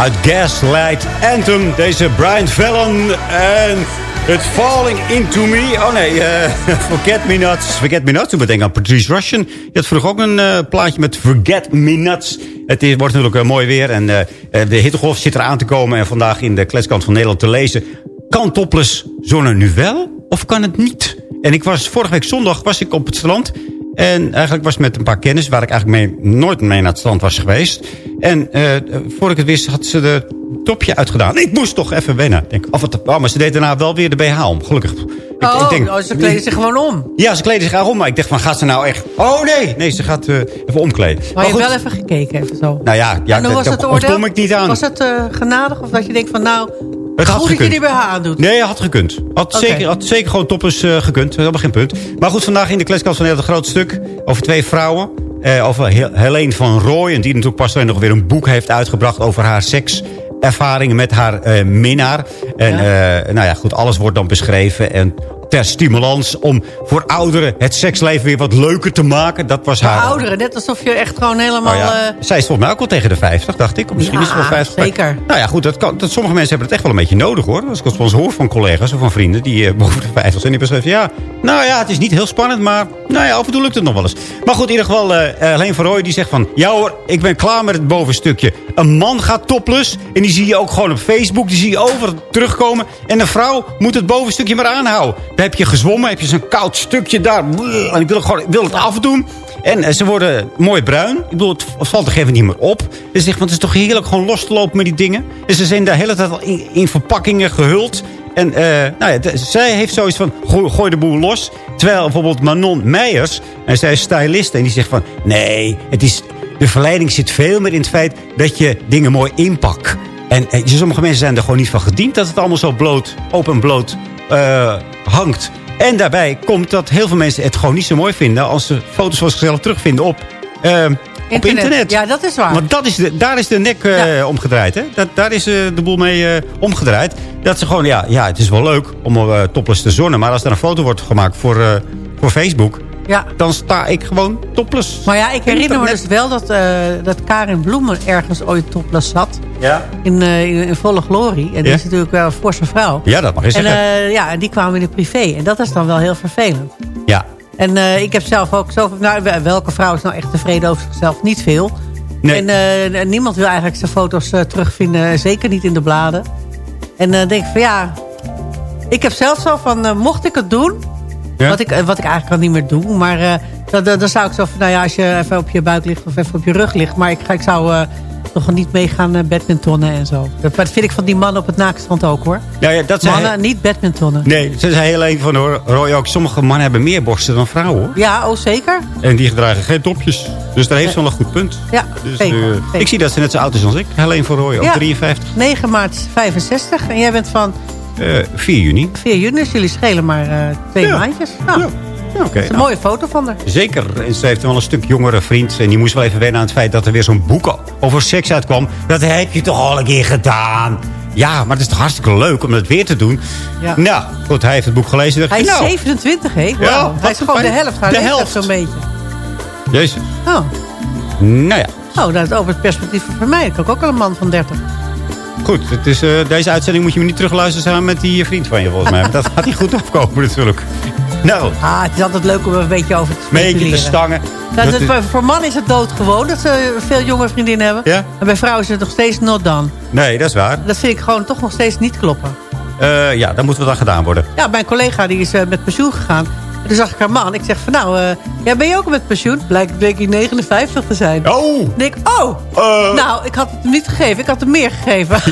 Uit Gaslight Anthem, deze Brian Fallon en It's Falling Into Me. Oh nee, eh, Forget Me Nuts. Forget Me Nuts, toen bedenk aan Patrice Russian. Je had vroeger ook een eh, plaatje met Forget Me Nuts. Het is, wordt natuurlijk eh, mooi weer en de hittegolf zit eraan te komen. En vandaag in de kletskant van Nederland te lezen. Kan topless zonne nu wel of kan het niet? En ik was vorige week zondag was ik op het strand. En eigenlijk was het met een paar kennis... waar ik eigenlijk mee, nooit mee naar het strand was geweest. En eh voor ik het wist had ze de topje uitgedaan. Ik moest toch even wennen. Denk, of het, oh, maar ze deed daarna wel weer de BH om, gelukkig. Ik, Oh, ik denk, oh, ze kleden zich gewoon om. Ja, ze kleden zich om. Maar ik dacht van, gaat ze nou echt... Oh nee, nee, ze gaat eh, even omkleden. Maar je hebt wel even gekeken, even zo. Nou ja, ja en was het oordeel? ontkom ik niet aan. Was het eh, genadig of dat je denkt van nou, Het had goed dat je gekund. die BH aandoet? Nee, had gekund. Had, zeker, had zeker gewoon toppers eh, gekund. Dat helemaal geen punt. Maar goed, vandaag in de Kleskast van een groot stuk over twee vrouwen. Eh, over He- Helene van Rooij. En die natuurlijk pas nog weer een boek heeft uitgebracht over haar sekservaringen met haar eh, minnaar. En nou ja, goed, alles wordt dan beschreven. En ter stimulans om voor ouderen het seksleven weer wat leuker te maken. Dat was Voor haar... ouderen, net alsof je echt gewoon helemaal... Oh ja. eh, Zij is volgens mij ook wel tegen de 50, dacht ik. Of misschien Ja, is ze wel 50. zeker. Nou ja, goed. Dat kan, dat, sommige mensen hebben het echt wel een beetje nodig, hoor. Als ik het eens hoor van collega's of van vrienden die eh, boven de 50 zijn. Die beschrijven, ja, nou ja, het is niet heel spannend, maar nou ja, af en toe lukt het nog wel eens. Maar goed, in ieder geval, eh, Helene van Rooij die zegt van... Ja hoor, ik ben klaar met het bovenstukje. Een man gaat topless en die zie je ook gewoon op Facebook. Die zie je over terugkomen. En een vrouw moet het bovenstukje maar aanhouden. Heb je gezwommen, heb je zo'n koud stukje daar. En ik wil het, gewoon, ik wil het afdoen. En eh, ze worden mooi bruin. Ik bedoel, het valt toch even niet meer op. Ze zegt, want het is toch heerlijk gewoon los te lopen met die dingen. En ze zijn de hele tijd al in, in verpakkingen gehuld. En eh, nou ja, zij heeft zoiets van, gooi, gooi de boel los. Terwijl bijvoorbeeld Manon Meijers, en zij is styliste... en die zegt van, nee, het is, de verleiding zit veel meer in het feit... dat je dingen mooi inpakt. En eh, sommige mensen zijn er gewoon niet van gediend... dat het allemaal zo bloot, open bloot eh, hangt. En daarbij komt dat heel veel mensen het gewoon niet zo mooi vinden... als ze foto's van zichzelf terugvinden op... eh, Internet. internet. Ja, dat is waar. Want dat is de, daar is de nek eh, omgedraaid. Hè? Dat, daar is de boel mee omgedraaid. Dat ze gewoon, ja, ja, het is wel leuk om uh, topless te zonnen. Maar als er een foto wordt gemaakt voor, voor Facebook... Ja. dan sta ik gewoon topless. Maar ja, ik herinner me dus wel dat, eh, dat Karin Bloemen ergens ooit topless zat. Ja. In, eh, in, in volle glorie. En die Ja. is natuurlijk wel een forse vrouw. Ja, dat mag je En zeggen. eh, ja, en die kwamen in de privé. En dat is dan wel heel vervelend. ja. En eh, ik heb zelf ook zo... Nou, welke vrouw is nou echt tevreden over zichzelf? Niet veel. Nee. En eh, niemand wil eigenlijk zijn foto's terugvinden. Zeker niet in de bladen. En dan denk ik van ja... Ik heb zelf zo van, mocht ik het doen... Ja. Wat, ik, eh, wat ik eigenlijk al niet meer doe. Maar eh, dan, dan dan zou ik zo van... Nou ja, als je even op je buik ligt of even op je rug ligt. Maar ik, ga- ik zou eh, toch niet meegaan uh, badmintonnen en zo. Dat, dat vind ik van die mannen op het naakstrand ook hoor. Ja, ja, dat zijn Mannen, niet badmintonnen. Nee, ze zei heel even van hoor, Roy ook. Sommige mannen hebben meer borsten dan vrouwen hoor. Ja, oh zeker. En die dragen geen topjes. Dus daar heeft ze wel een goed punt. Ja, Dus, zeker, zeker. ik zie dat ze net zo oud is als ik. Helene van Roy, ook Ja. 53. 9 maart 65. En jij bent van Eh 4 juni. 4 juni. Dus jullie schelen maar eh, twee maandjes. Nou, Ja, oké. dat is een nou. mooie foto van haar. Zeker. En ze heeft wel een stuk jongere vriend. En die moest wel even wennen aan het feit dat er weer zo'n boek over seks uitkwam. Dat heb je toch al een keer gedaan. Ja, maar het is toch hartstikke leuk om dat weer te doen. Ja. Nou, goed, hij heeft het boek gelezen. Hij is nou, 27, hè? Ja, Wauw. wat Hij is gewoon de helft. Hij De helft. zo'n beetje. Jezus. Oh, Nou ja, oh dat is over het perspectief van mij. Ik heb ook al een man van 30. Goed. Het is, eh, deze uitzending moet je me niet terugluisteren samen met die vriend van je volgens mij. Want dat gaat niet goed afkomen natuurlijk. Nou, Ah, het is altijd leuk om er een beetje over te een beetje speculeren. te stangen. Dat Dat het, voor- mannen is het doodgewoon dat ze veel jonge vriendinnen hebben. Ja? En bij vrouwen is het nog steeds not done. Nee, dat is waar. Dat vind ik gewoon toch nog steeds niet kloppen. Eh, ja, dan moet wat aan gedaan worden. Ja, mijn collega die is eh, met pensioen gegaan. En toen zag ik haar man. Ik zeg van nou, eh, ja, ben je ook met pensioen? Blijkt hij 59 te zijn. Oh! Ik denk, oh! Nou, ik had het hem niet gegeven. Ik had hem meer gegeven.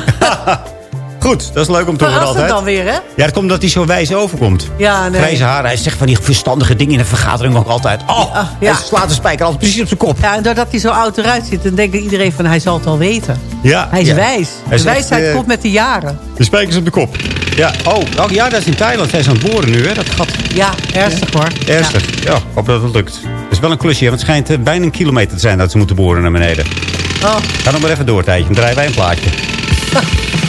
Goed, dat is leuk om te horen altijd. dan weer, hè? Ja, dat komt omdat hij zo wijs overkomt. Ja, nee. Grijze haren. Hij zegt van die verstandige dingen in de vergadering ook altijd. Oh, ja. hij slaat de spijker altijd precies op zijn kop. Ja, en doordat hij zo oud eruit ziet, dan denkt iedereen van hij zal het al weten. Ja, Hij is ja. wijs. Hij de wijsheid eh, komt met de jaren. De spijkers op de kop. Ja, oh, oh ja, dat is in Thailand. Zijn ze aan het boren nu, hè? Dat gat. Ja, ernstig hoor. Ernstig. Ja, hoop dat het lukt. Het is wel een klusje, want het schijnt eh, bijna een kilometer te zijn dat ze moeten boren naar beneden. Oh. Ga nog maar even door, tijdje. Dan draaien wij een plaatje.